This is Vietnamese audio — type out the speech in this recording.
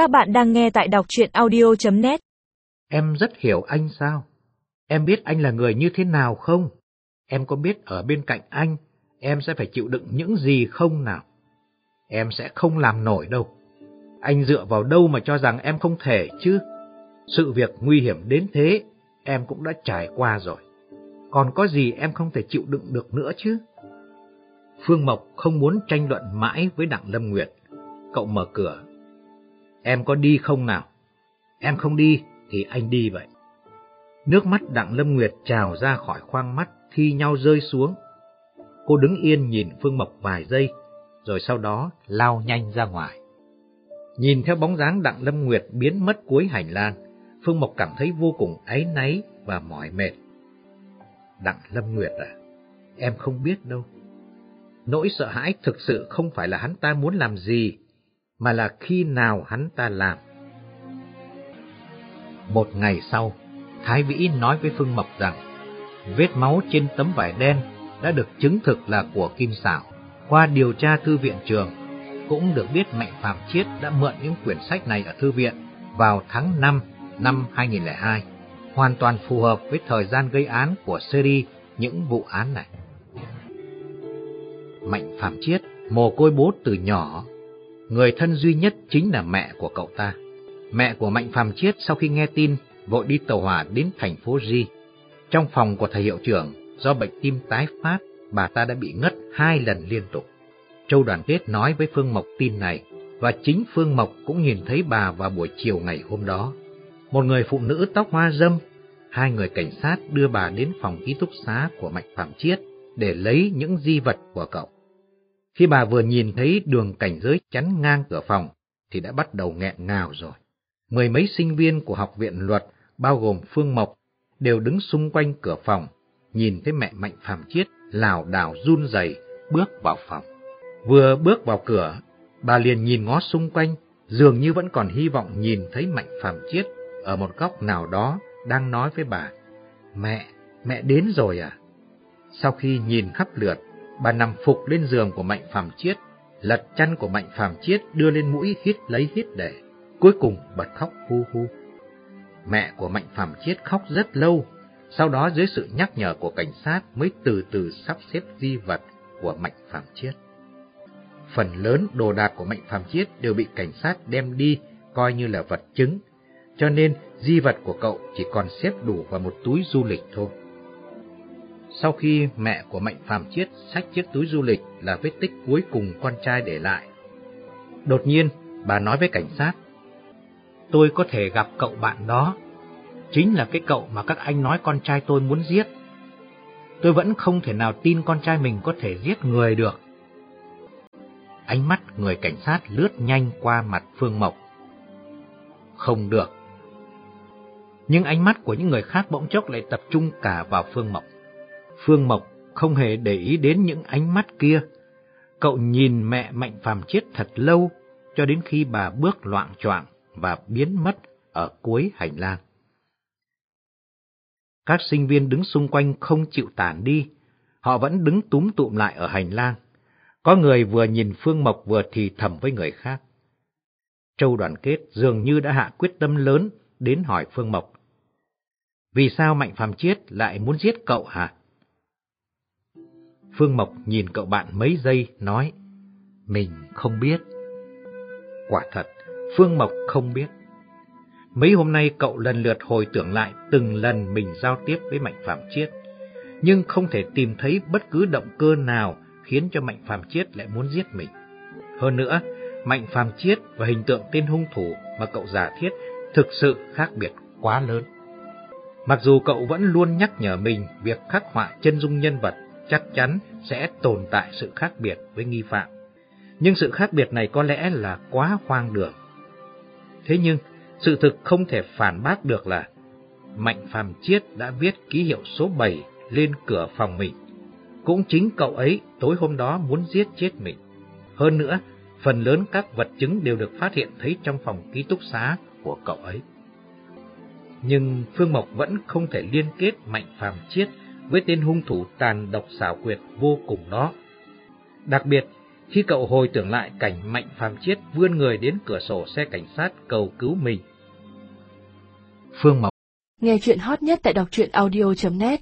Các bạn đang nghe tại đọc chuyện audio.net Em rất hiểu anh sao? Em biết anh là người như thế nào không? Em có biết ở bên cạnh anh, em sẽ phải chịu đựng những gì không nào? Em sẽ không làm nổi đâu. Anh dựa vào đâu mà cho rằng em không thể chứ? Sự việc nguy hiểm đến thế, em cũng đã trải qua rồi. Còn có gì em không thể chịu đựng được nữa chứ? Phương Mộc không muốn tranh luận mãi với Đặng Lâm Nguyệt. Cậu mở cửa. Em có đi không nào? Em không đi, thì anh đi vậy. Nước mắt Đặng Lâm Nguyệt trào ra khỏi khoang mắt, thi nhau rơi xuống. Cô đứng yên nhìn Phương Mộc vài giây, rồi sau đó lao nhanh ra ngoài. Nhìn theo bóng dáng Đặng Lâm Nguyệt biến mất cuối hành lang, Phương Mộc cảm thấy vô cùng áy náy và mỏi mệt. Đặng Lâm Nguyệt à, em không biết đâu. Nỗi sợ hãi thực sự không phải là hắn ta muốn làm gì, mà là khi nào hắn ta làm. Một ngày sau, Thái Vĩ nói với Phương Mộc rằng, vết máu trên tấm vải đen đã được chứng thực là của Kim Sảo. Qua điều tra thư viện trường, cũng được biết Mạnh Phạm Chiết đã mượn những quyển sách này ở thư viện vào tháng 5 năm 2002, hoàn toàn phù hợp với thời gian gây án của series những vụ án này. Mạnh Phạm Chiết, mồ côi bố từ nhỏ, người thân duy nhất chính là mẹ của cậu ta. Mẹ của Mạnh Phàm Chiết sau khi nghe tin vội đi tàu hỏa đến thành phố Di. Trong phòng của thầy hiệu trưởng, do bệnh tim tái phát, bà ta đã bị ngất hai lần liên tục. Châu Đoàn Kết nói với Phương Mộc tin này, và chính Phương Mộc cũng nhìn thấy bà vào buổi chiều ngày hôm đó. Một người phụ nữ tóc hoa dâm, hai người cảnh sát đưa bà đến phòng ký túc xá của Mạnh Phạm Chiết để lấy những di vật của cậu. Khi bà vừa nhìn thấy đường cảnh giới chắn ngang cửa phòng, thì đã bắt đầu nghẹn ngào rồi. Mười mấy sinh viên của học viện luật, bao gồm Phương Mộc, đều đứng xung quanh cửa phòng, nhìn thấy mẹ Mạnh Phạm Chiết lảo đảo run rẩy bước vào phòng. Vừa bước vào cửa, bà liền nhìn ngó xung quanh, dường như vẫn còn hy vọng nhìn thấy Mạnh Phạm Chiết ở một góc nào đó đang nói với bà. Mẹ, mẹ đến rồi à? Sau khi nhìn khắp lượt, bà nằm phục lên giường của Mạnh Phàm Chiết, lật chăn của Mạnh Phàm Chiết đưa lên mũi hít lấy hít để, cuối cùng bật khóc hu hu. Mẹ của Mạnh Phàm Chiết khóc rất lâu, sau đó dưới sự nhắc nhở của cảnh sát mới từ từ sắp xếp di vật của Mạnh Phàm Chiết. Phần lớn đồ đạc của Mạnh Phàm Chiết đều bị cảnh sát đem đi coi như là vật chứng, cho nên di vật của cậu chỉ còn xếp đủ vào một túi du lịch thôi. Sau khi mẹ của Mạnh Phạm Chiết xách chiếc túi du lịch là vết tích cuối cùng con trai để lại. Đột nhiên, bà nói với cảnh sát, tôi có thể gặp cậu bạn đó, chính là cái cậu mà các anh nói con trai tôi muốn giết. Tôi vẫn không thể nào tin con trai mình có thể giết người được. Ánh mắt người cảnh sát lướt nhanh qua mặt Phương Mộc. Không được. Nhưng ánh mắt của những người khác bỗng chốc lại tập trung cả vào Phương Mộc. Phương Mộc không hề để ý đến những ánh mắt kia. Cậu nhìn mẹ Mạnh Phàm chết thật lâu, cho đến khi bà bước loạn choạng và biến mất ở cuối hành lang. Các sinh viên đứng xung quanh không chịu tản đi, họ vẫn đứng túm tụm lại ở hành lang. Có người vừa nhìn Phương Mộc vừa thì thầm với người khác. Châu đoàn kết dường như đã hạ quyết tâm lớn đến hỏi Phương Mộc. Vì sao Mạnh Phàm Chiết lại muốn giết cậu hả? Phương Mộc nhìn cậu bạn mấy giây, nói, mình không biết. Quả thật, Phương Mộc không biết. Mấy hôm nay cậu lần lượt hồi tưởng lại từng lần mình giao tiếp với Mạnh Phạm Chiết, nhưng không thể tìm thấy bất cứ động cơ nào khiến cho Mạnh Phạm Chiết lại muốn giết mình. Hơn nữa, Mạnh Phạm Chiết và hình tượng tên hung thủ mà cậu giả thiết thực sự khác biệt quá lớn. Mặc dù cậu vẫn luôn nhắc nhở mình việc khắc họa chân dung nhân vật chắc chắn sẽ tồn tại sự khác biệt với nghi phạm. Nhưng sự khác biệt này có lẽ là quá hoang đường. Thế nhưng, sự thực không thể phản bác được là Mạnh Phàm Chiết đã viết ký hiệu số 7 lên cửa phòng mình. Cũng chính cậu ấy tối hôm đó muốn giết chết mình. Hơn nữa, phần lớn các vật chứng đều được phát hiện thấy trong phòng ký túc xá của cậu ấy. Nhưng Phương Mộc vẫn không thể liên kết Mạnh Phàm Chiết với tên hung thủ tàn độc xảo quyệt vô cùng đó. Đặc biệt, khi cậu hồi tưởng lại cảnh Mạnh Phàm Chiết vươn người đến cửa sổ xe cảnh sát cầu cứu mình. Phương Mộc Nghe chuyện hot nhất tại đọc truyện audio.net